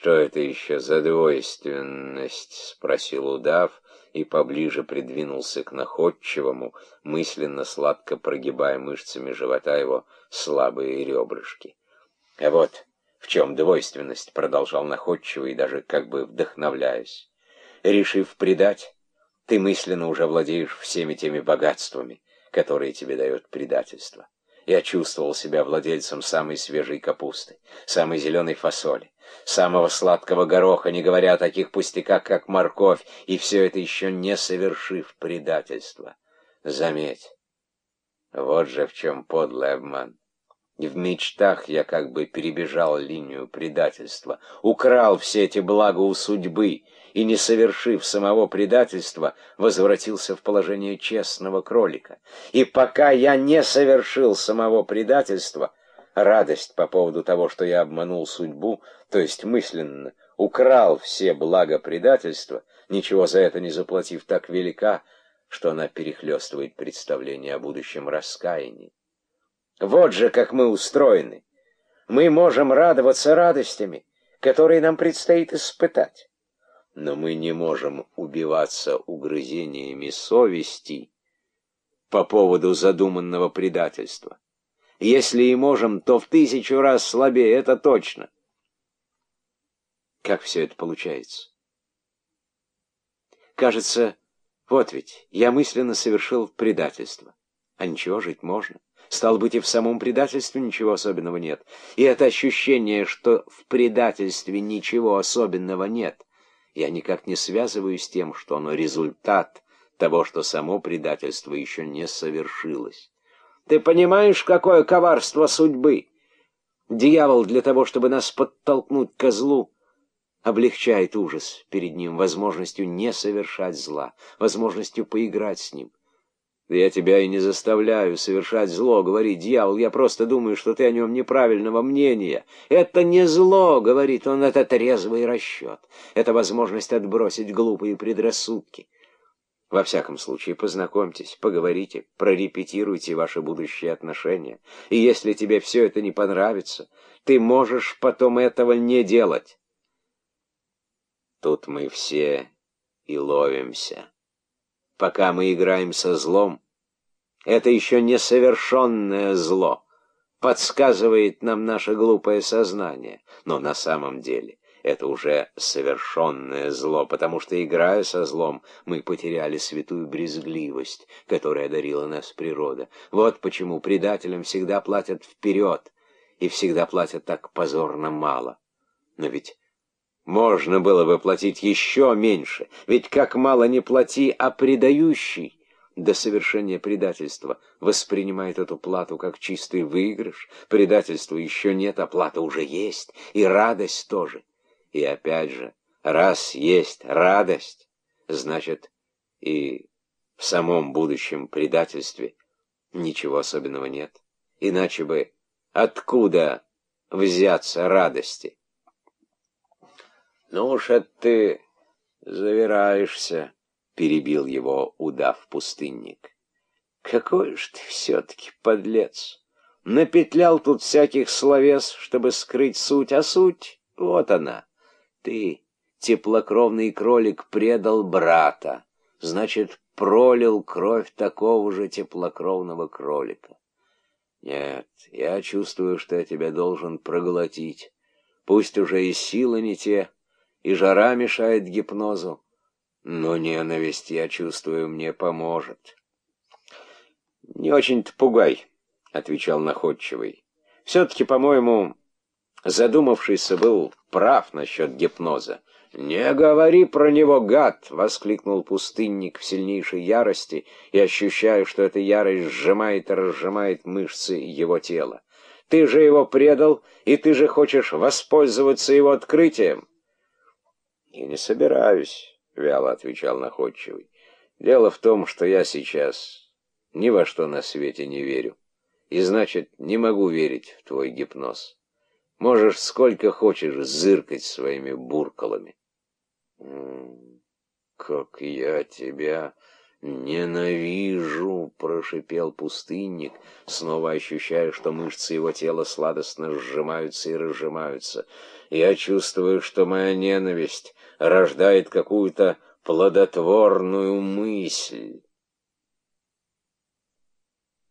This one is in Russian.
«Что это еще за двойственность?» — спросил удав и поближе придвинулся к находчивому, мысленно сладко прогибая мышцами живота его слабые ребрышки. «А вот в чем двойственность?» — продолжал находчивый, даже как бы вдохновляясь. «Решив предать, ты мысленно уже владеешь всеми теми богатствами, которые тебе дает предательство. Я чувствовал себя владельцем самой свежей капусты, самой зеленой фасоли, самого сладкого гороха, не говоря о таких пустяках, как морковь, и все это еще не совершив предательства. Заметь, вот же в чем подлый обман. В мечтах я как бы перебежал линию предательства, украл все эти блага у судьбы и, не совершив самого предательства, возвратился в положение честного кролика. И пока я не совершил самого предательства, радость по поводу того, что я обманул судьбу, то есть мысленно украл все блага предательства, ничего за это не заплатив, так велика, что она перехлестывает представление о будущем раскаянии. Вот же как мы устроены. Мы можем радоваться радостями, которые нам предстоит испытать. Но мы не можем убиваться угрызениями совести по поводу задуманного предательства. Если и можем, то в тысячу раз слабее, это точно. Как все это получается? Кажется, вот ведь, я мысленно совершил предательство. А ничего, жить можно. Стало быть, и в самом предательстве ничего особенного нет. И это ощущение, что в предательстве ничего особенного нет, я никак не связываю с тем, что оно результат того, что само предательство еще не совершилось. Ты понимаешь, какое коварство судьбы? Дьявол для того, чтобы нас подтолкнуть к злу, облегчает ужас перед ним возможностью не совершать зла, возможностью поиграть с ним. Да я тебя и не заставляю совершать зло, говорит дьявол, я просто думаю, что ты о нем неправильного мнения. Это не зло, говорит он, это трезвый расчет. Это возможность отбросить глупые предрассудки. Во всяком случае, познакомьтесь, поговорите, прорепетируйте ваши будущие отношения. И если тебе все это не понравится, ты можешь потом этого не делать. Тут мы все и ловимся пока мы играем со злом. Это еще несовершенное зло, подсказывает нам наше глупое сознание, но на самом деле это уже совершенное зло, потому что, играя со злом, мы потеряли святую брезгливость, которая одарила нас природа. Вот почему предателям всегда платят вперед, и всегда платят так позорно мало. Но ведь можно было бы платить еще меньше, ведь как мало не плати, а предающий до совершения предательства воспринимает эту плату как чистый выигрыш. Предательства еще нет, а плата уже есть, и радость тоже. И опять же, раз есть радость, значит и в самом будущем предательстве ничего особенного нет. Иначе бы откуда взяться радости? «Ну уж это ты завираешься», — перебил его удав-пустынник. «Какой ж ты все-таки подлец! Напетлял тут всяких словес, чтобы скрыть суть, а суть — вот она. Ты, теплокровный кролик, предал брата, значит, пролил кровь такого же теплокровного кролика. Нет, я чувствую, что я тебя должен проглотить. Пусть уже и силы не те, и жара мешает гипнозу. Но ненависть, я чувствую, мне поможет. «Не очень-то пугай», — отвечал находчивый. «Все-таки, по-моему, задумавшийся был прав насчет гипноза. «Не говори про него, гад!» — воскликнул пустынник в сильнейшей ярости и ощущая, что эта ярость сжимает и разжимает мышцы его тела. «Ты же его предал, и ты же хочешь воспользоваться его открытием!» «Я не собираюсь», — вяло отвечал находчивый. «Дело в том, что я сейчас ни во что на свете не верю, и, значит, не могу верить в твой гипноз. Можешь сколько хочешь зыркать своими буркалами». «Как я тебя «Ненавижу!» — прошипел пустынник, снова ощущая, что мышцы его тела сладостно сжимаются и разжимаются. «Я чувствую, что моя ненависть рождает какую-то плодотворную мысль».